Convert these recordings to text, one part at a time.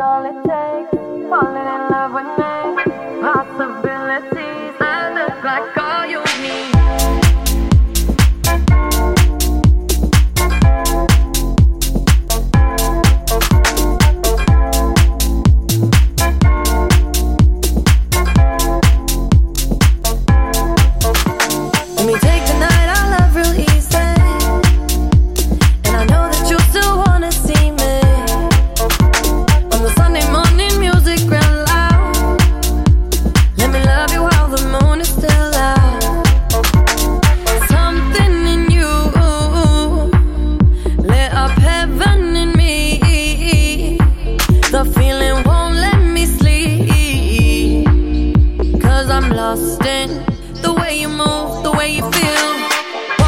all it takes. Falling in love with me. lost the way you move, the way you feel.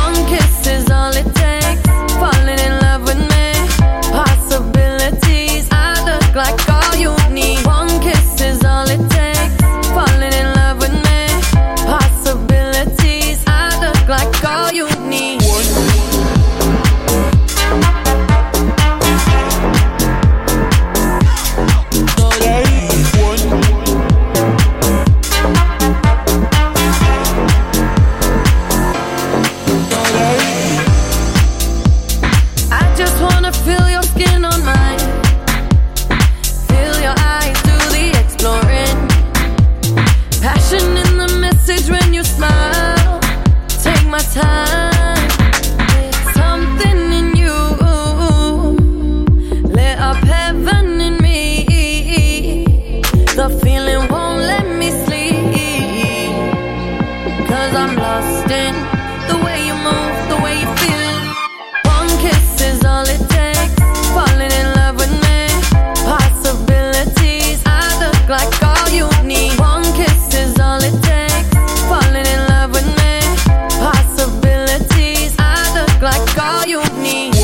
One kiss is all it takes. Falling in love with me, possibilities. I look like all you need. One kiss is all it takes. Falling in love with me, possibilities. I look like all you need. I'm lost in the way you move, the way you feel. One kiss is all it takes. Falling in love with me. Possibilities I look like all you need. One kiss is all it takes. Falling in love with me. Possibilities I look like all you need.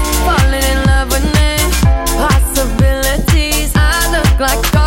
falling in love with me. Possibilities, I look like.